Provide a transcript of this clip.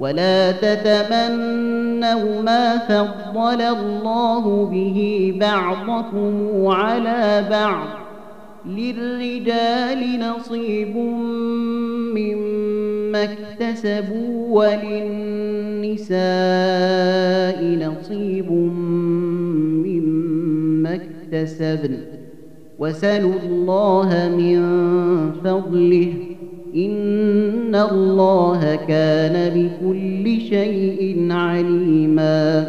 ولا تتمنوا ما فضل الله به بعضكم على بعض للرجال نصيب مما اكتسبوا وللنساء نصيب مما اكتسبن وسلوا الله من فضله ان الله كان بكل شيء عليما